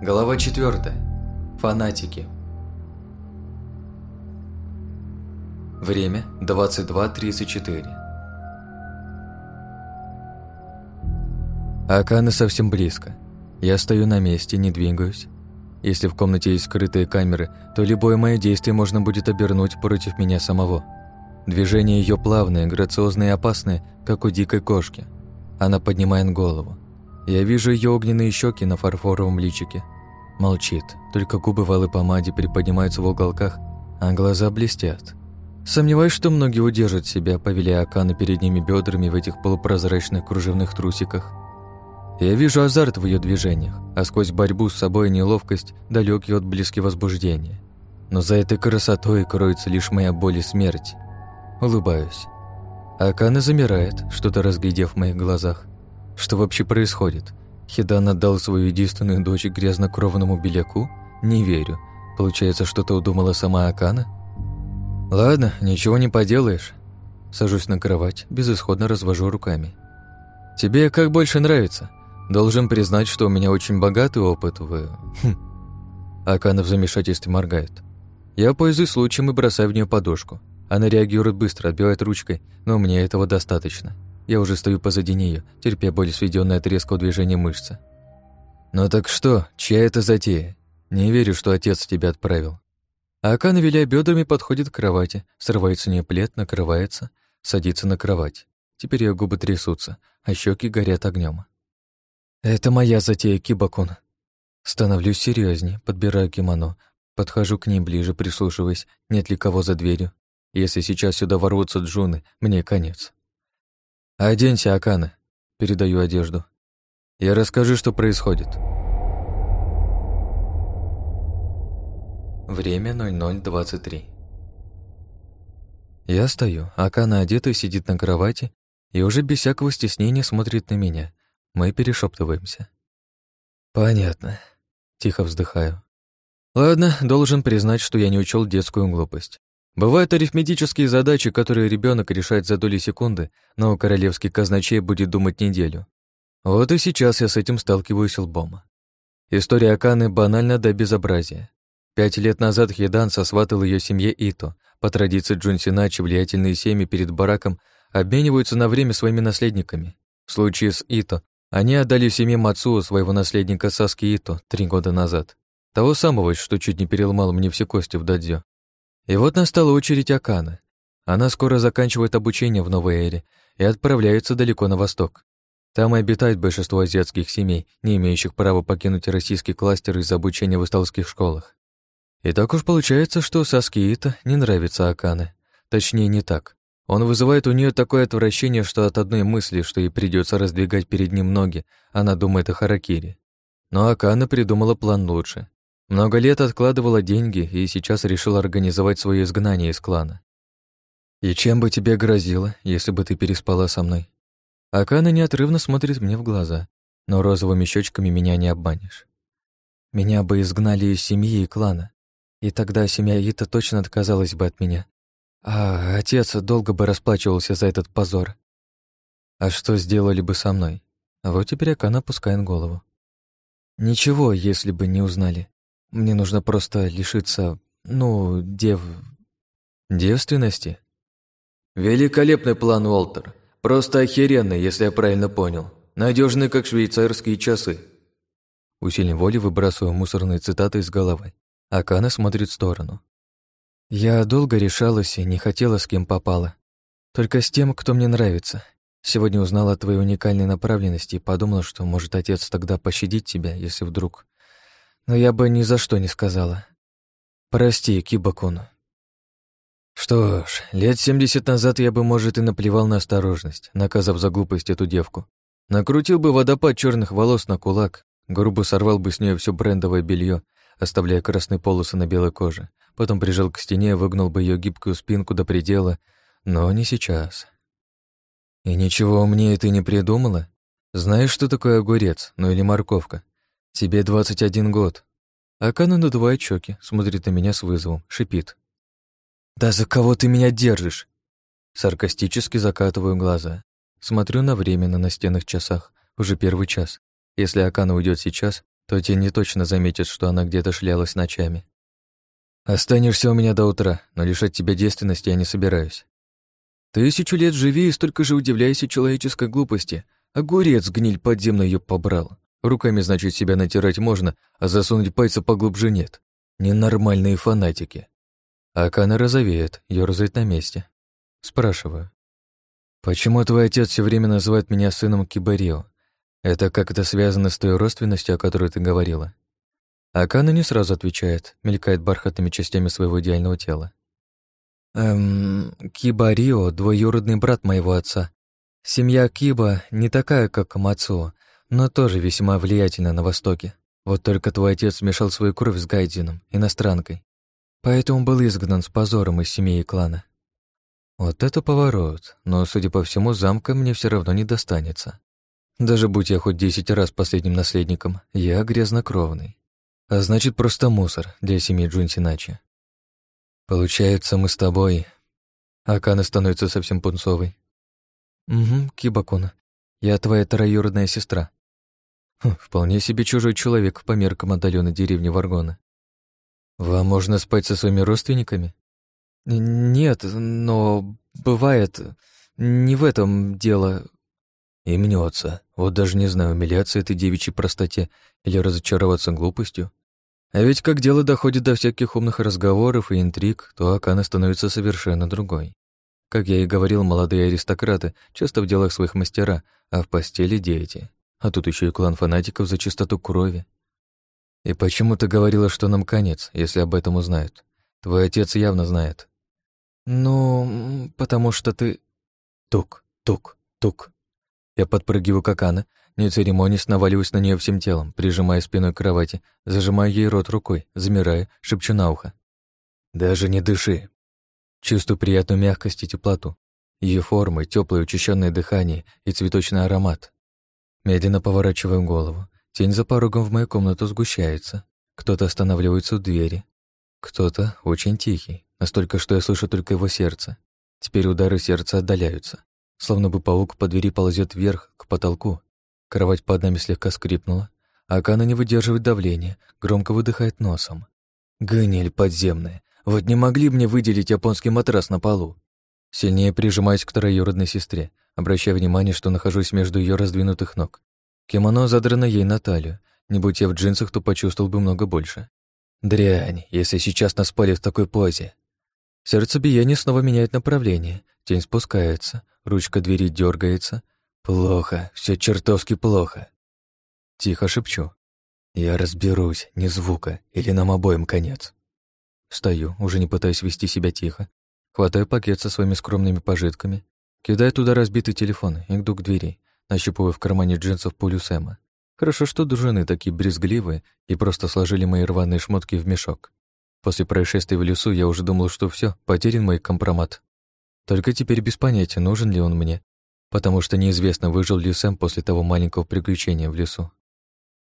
Глава 4. Фанатики. Время 22.34. Акана совсем близко. Я стою на месте, не двигаюсь. Если в комнате есть скрытые камеры, то любое мое действие можно будет обернуть против меня самого. Движения ее плавные, грациозные и опасные, как у дикой кошки. Она поднимает голову. Я вижу ее огненные щеки на фарфоровом личике. Молчит, только губы в алой помаде приподнимаются в уголках, а глаза блестят. Сомневаюсь, что многие удержат себя, повеля Акана передними бедрами в этих полупрозрачных кружевных трусиках. Я вижу азарт в ее движениях, а сквозь борьбу с собой неловкость далекий от близки возбуждения. Но за этой красотой кроется лишь моя боль и смерть. Улыбаюсь. Акана замирает, что-то разглядев в моих глазах. Что вообще происходит? Хидан отдал свою единственную дочь грязнокровному беляку? Не верю. Получается, что-то удумала сама Акана? Ладно, ничего не поделаешь. Сажусь на кровать, безысходно развожу руками. Тебе как больше нравится? Должен признать, что у меня очень богатый опыт в... Хм. Акана в замешательстве моргает. Я пользуюсь случаем и бросаю в нее подушку. Она реагирует быстро, отбивает ручкой, но мне этого достаточно. Я уже стою позади нее, терпя боль, сведенная от резкого движения мышцы. «Ну так что, чья это затея? Не верю, что отец тебя отправил». А Акана, виляя бедрами, подходит к кровати, срывает с нее плед, накрывается, садится на кровать. Теперь ее губы трясутся, а щеки горят огнем. «Это моя затея, Кибакун». Становлюсь серьезнее, подбираю кимоно, подхожу к ней ближе, прислушиваясь, нет ли кого за дверью. Если сейчас сюда ворвутся джуны, мне конец. «Оденься, Акана», — передаю одежду. «Я расскажу, что происходит». Время 00.23. Я стою, Акана одета сидит на кровати и уже без всякого стеснения смотрит на меня. Мы перешептываемся. «Понятно», — тихо вздыхаю. «Ладно, должен признать, что я не учел детскую глупость. Бывают арифметические задачи, которые ребенок решает за доли секунды, но королевский казначей будет думать неделю. Вот и сейчас я с этим сталкиваюсь лбом. История Аканы банальна до безобразия. Пять лет назад Хидан сосватал ее семье Ито. По традиции Джунсиначи влиятельные семьи перед бараком обмениваются на время своими наследниками. В случае с Ито они отдали семье Мацуо своего наследника Саски Ито три года назад. Того самого, что чуть не переломал мне все кости в дадзё. И вот настала очередь Акана. Она скоро заканчивает обучение в новой эре и отправляется далеко на восток. Там и обитает большинство азиатских семей, не имеющих права покинуть российский кластер из-за обучения в исталских школах. И так уж получается, что Саскиита не нравится Акане. Точнее, не так. Он вызывает у нее такое отвращение, что от одной мысли, что ей придется раздвигать перед ним ноги, она думает о Харакире. Но Акана придумала план лучше. Много лет откладывала деньги и сейчас решила организовать свое изгнание из клана. «И чем бы тебе грозило, если бы ты переспала со мной?» Акана неотрывно смотрит мне в глаза, но розовыми щечками меня не обманешь. «Меня бы изгнали из семьи и клана, и тогда семья Ита точно отказалась бы от меня. А отец долго бы расплачивался за этот позор. А что сделали бы со мной? А вот теперь Акана пускает голову. Ничего, если бы не узнали. Мне нужно просто лишиться, ну, дев... Девственности? Великолепный план, Уолтер. Просто охеренный, если я правильно понял. Надежный, как швейцарские часы. Усилием воли выбрасываю мусорные цитаты из головы. Акана смотрит в сторону. Я долго решалась и не хотела, с кем попала. Только с тем, кто мне нравится. Сегодня узнала о твоей уникальной направленности и подумала, что, может, отец тогда пощадить тебя, если вдруг но я бы ни за что не сказала. Прости, Кибакун. Что ж, лет семьдесят назад я бы, может, и наплевал на осторожность, наказав за глупость эту девку. Накрутил бы водопад черных волос на кулак, грубо сорвал бы с нее все брендовое белье, оставляя красные полосы на белой коже, потом прижал к стене, выгнал бы ее гибкую спинку до предела, но не сейчас. И ничего умнее ты не придумала? Знаешь, что такое огурец, ну или морковка? «Тебе двадцать один год». Акана надувает щеки, смотрит на меня с вызовом, шипит. «Да за кого ты меня держишь?» Саркастически закатываю глаза. Смотрю на время на настенных часах, уже первый час. Если Акана уйдет сейчас, то те не точно заметят, что она где-то шлялась ночами. Останешься у меня до утра, но лишать тебя девственности я не собираюсь. Тысячу лет живи и столько же удивляйся человеческой глупости. Огурец гниль подземно ее побрал. Руками, значит, себя натирать можно, а засунуть пальцы поглубже нет. Ненормальные фанатики. Акана розовеет, ёрзает на месте. Спрашиваю. «Почему твой отец все время называет меня сыном Кибарио? Это как-то связано с той родственностью, о которой ты говорила?» Акана не сразу отвечает, мелькает бархатными частями своего идеального тела. Эм, Киба Рио — двоюродный брат моего отца. Семья Киба не такая, как Мацуо, но тоже весьма влиятельна на Востоке. Вот только твой отец смешал свою кровь с Гайдином, иностранкой. Поэтому был изгнан с позором из семьи и клана. Вот это поворот, но, судя по всему, замка мне все равно не достанется. Даже будь я хоть десять раз последним наследником, я грязнокровный. А значит, просто мусор для семьи Джунсиначи. Получается, мы с тобой... Акана становится совсем пунцовой. Угу, Кибакуна. Я твоя троюродная сестра. Хм, вполне себе чужой человек по меркам отдаленной деревни Варгона. Вам можно спать со своими родственниками? Нет, но бывает... Не в этом дело. И мнется. Вот даже не знаю, умиляться этой девичьей простоте или разочароваться глупостью. А ведь как дело доходит до всяких умных разговоров и интриг, то Акана становится совершенно другой. Как я и говорил, молодые аристократы часто в делах своих мастера, а в постели дети. А тут еще и клан фанатиков за чистоту крови. И почему ты говорила, что нам конец, если об этом узнают? Твой отец явно знает. Ну, потому что ты... Тук, тук, тук. Я подпрыгиваю к Акана, не церемонясь, наваливаюсь на нее всем телом, прижимая спиной к кровати, зажимая ей рот рукой, замирая, шепчу на ухо. «Даже не дыши». Чувствую приятную мягкость и теплоту. Ее формы, теплое учащенное дыхание и цветочный аромат. Медленно поворачиваю голову. Тень за порогом в мою комнату сгущается. Кто-то останавливается у двери. Кто-то очень тихий, настолько, что я слышу только его сердце. Теперь удары сердца отдаляются. Словно бы паук по двери ползет вверх, к потолку, Кровать под нами слегка скрипнула. Акана не выдерживает давления, громко выдыхает носом. Гниль подземная. Вот не могли мне выделить японский матрас на полу. Сильнее прижимаюсь к троюродной сестре, обращая внимание, что нахожусь между ее раздвинутых ног. Кимоно задрано ей на талию. Не будь я в джинсах, то почувствовал бы много больше. Дрянь, если сейчас нас спали в такой позе. Сердцебиение снова меняет направление. Тень спускается, ручка двери дергается, Плохо, все чертовски плохо. Тихо шепчу. Я разберусь, ни звука, или нам обоим конец. Стою, уже не пытаясь вести себя тихо. Хватаю пакет со своими скромными пожитками, кидаю туда разбитый телефон и иду к двери, нащупываю в кармане джинсов пулю Сэма. Хорошо, что дружины такие брезгливые и просто сложили мои рваные шмотки в мешок. После происшествия в лесу я уже думал, что все, потерян мой компромат. Только теперь без понятия, нужен ли он мне потому что неизвестно, выжил ли Сэм после того маленького приключения в лесу.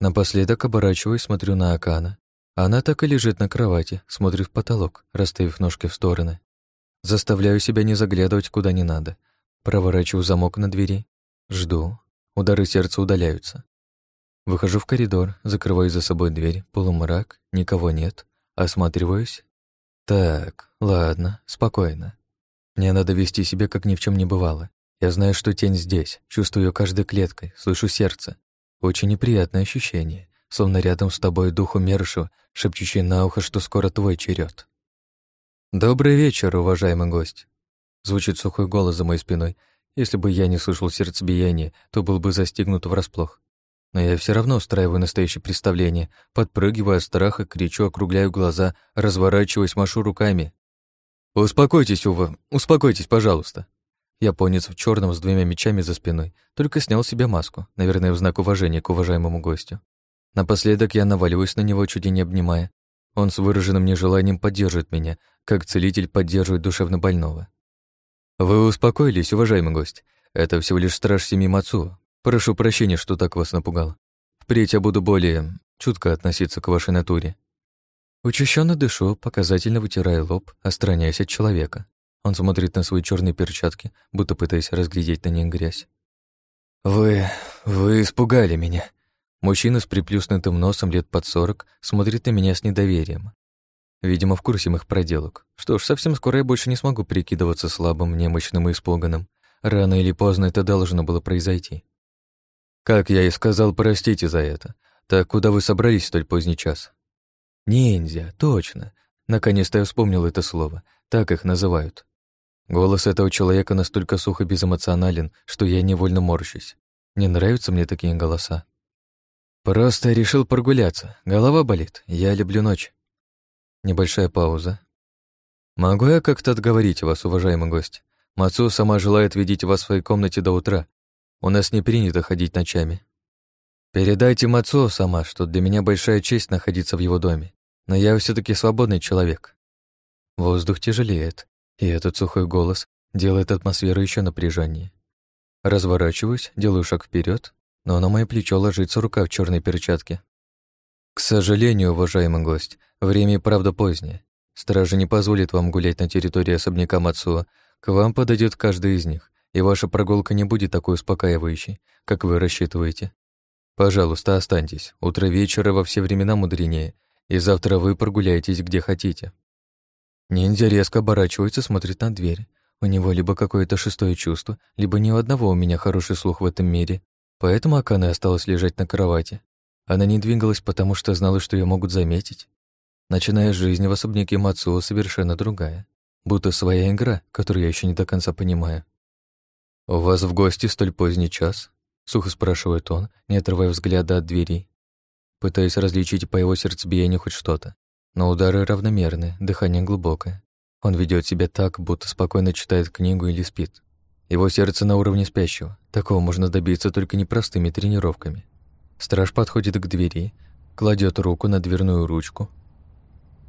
Напоследок оборачиваюсь, смотрю на Акана. Она так и лежит на кровати, смотрит в потолок, расставив ножки в стороны. Заставляю себя не заглядывать куда не надо. Проворачиваю замок на двери. Жду. Удары сердца удаляются. Выхожу в коридор, закрываю за собой дверь, полумрак, никого нет. Осматриваюсь. Так, ладно, спокойно. Мне надо вести себя, как ни в чем не бывало. Я знаю, что тень здесь, чувствую ее каждой клеткой, слышу сердце. Очень неприятное ощущение, словно рядом с тобой дух умершего, шепчущий на ухо, что скоро твой черед. «Добрый вечер, уважаемый гость!» Звучит сухой голос за моей спиной. Если бы я не слышал сердцебиения, то был бы застигнут врасплох. Но я все равно устраиваю настоящее представление, подпрыгиваю от страха, кричу, округляю глаза, разворачиваюсь, машу руками. «Успокойтесь, Ува, успокойтесь, пожалуйста!» Японец в черном с двумя мечами за спиной только снял себе маску, наверное, в знак уважения к уважаемому гостю. Напоследок я наваливаюсь на него, чуть не обнимая. Он с выраженным нежеланием поддерживает меня, как целитель поддерживает душевно больного. «Вы успокоились, уважаемый гость. Это всего лишь страж семьи Мацу. Прошу прощения, что так вас напугал. Впредь я буду более чутко относиться к вашей натуре». Учащенно дышу, показательно вытирая лоб, отстраняясь от человека. Он смотрит на свои черные перчатки, будто пытаясь разглядеть на них грязь. «Вы... вы испугали меня. Мужчина с приплюснутым носом лет под сорок смотрит на меня с недоверием. Видимо, в курсе моих проделок. Что ж, совсем скоро я больше не смогу прикидываться слабым, немощным и испуганным. Рано или поздно это должно было произойти. Как я и сказал, простите за это. Так куда вы собрались столь поздний час? Ниндзя, точно. Наконец-то я вспомнил это слово. Так их называют. Голос этого человека настолько сух и безэмоционален, что я невольно морщусь. Не нравятся мне такие голоса. Просто решил прогуляться. Голова болит. Я люблю ночь. Небольшая пауза. Могу я как-то отговорить вас, уважаемый гость? Мацу сама желает видеть вас в своей комнате до утра. У нас не принято ходить ночами. Передайте Мацу сама, что для меня большая честь находиться в его доме. Но я все таки свободный человек. Воздух тяжелеет и этот сухой голос делает атмосферу еще напряженнее. Разворачиваюсь, делаю шаг вперед, но на мое плечо ложится рука в черной перчатке. К сожалению, уважаемый гость, время и правда позднее. Стража не позволит вам гулять на территории особняка Мацуа. К вам подойдет каждый из них, и ваша прогулка не будет такой успокаивающей, как вы рассчитываете. Пожалуйста, останьтесь. Утро вечера во все времена мудренее, и завтра вы прогуляетесь где хотите. Ниндзя резко оборачивается, смотрит на дверь. У него либо какое-то шестое чувство, либо ни у одного у меня хороший слух в этом мире. Поэтому Акана осталась лежать на кровати. Она не двигалась, потому что знала, что ее могут заметить. Начиная жизнь в особняке Мацуо совершенно другая. Будто своя игра, которую я еще не до конца понимаю. «У вас в гости столь поздний час?» — сухо спрашивает он, не отрывая взгляда от двери. Пытаясь различить по его сердцебиению хоть что-то. Но удары равномерны, дыхание глубокое. Он ведет себя так, будто спокойно читает книгу или спит. Его сердце на уровне спящего. Такого можно добиться только непростыми тренировками. Страж подходит к двери, кладет руку на дверную ручку.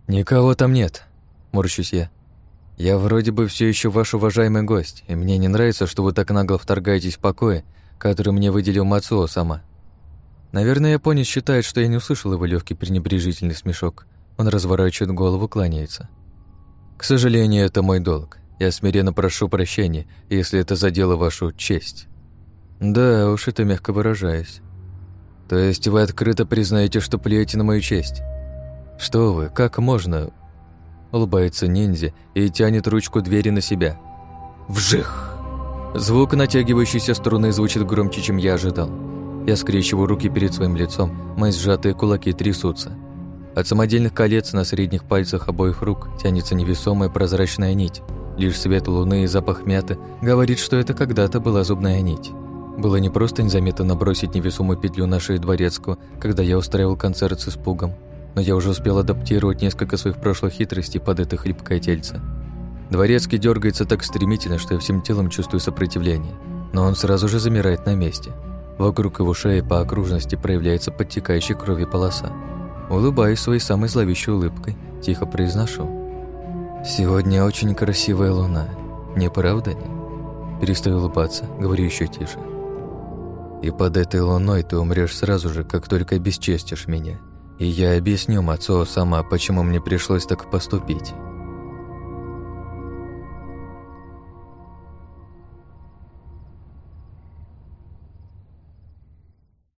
«Никого там нет», — морщусь я. «Я вроде бы все еще ваш уважаемый гость, и мне не нравится, что вы так нагло вторгаетесь в покое, который мне выделил Мацуо сама». Наверное, японец считает, что я не услышал его легкий пренебрежительный смешок. Он разворачивает голову, кланяется. «К сожалению, это мой долг. Я смиренно прошу прощения, если это задело вашу честь». «Да уж, это мягко выражаясь». «То есть вы открыто признаете, что плюете на мою честь?» «Что вы, как можно?» Улыбается ниндзя и тянет ручку двери на себя. «Вжих!» Звук натягивающейся струны звучит громче, чем я ожидал. Я скрещиваю руки перед своим лицом, мои сжатые кулаки трясутся. От самодельных колец на средних пальцах обоих рук тянется невесомая прозрачная нить. Лишь свет луны и запах мяты говорит, что это когда-то была зубная нить. Было не просто незаметно набросить невесомую петлю на шею дворецкого, когда я устраивал концерт с испугом, но я уже успел адаптировать несколько своих прошлых хитростей под это хлипкое тельце. Дворецкий дергается так стремительно, что я всем телом чувствую сопротивление, но он сразу же замирает на месте. Вокруг его шеи по окружности проявляется подтекающая крови полоса. Улыбаюсь своей самой зловещей улыбкой, тихо произношу. «Сегодня очень красивая луна, не правда ли?» Перестаю улыбаться, говорю еще тише. «И под этой луной ты умрешь сразу же, как только обесчестишь меня. И я объясню Мацо сама, почему мне пришлось так поступить».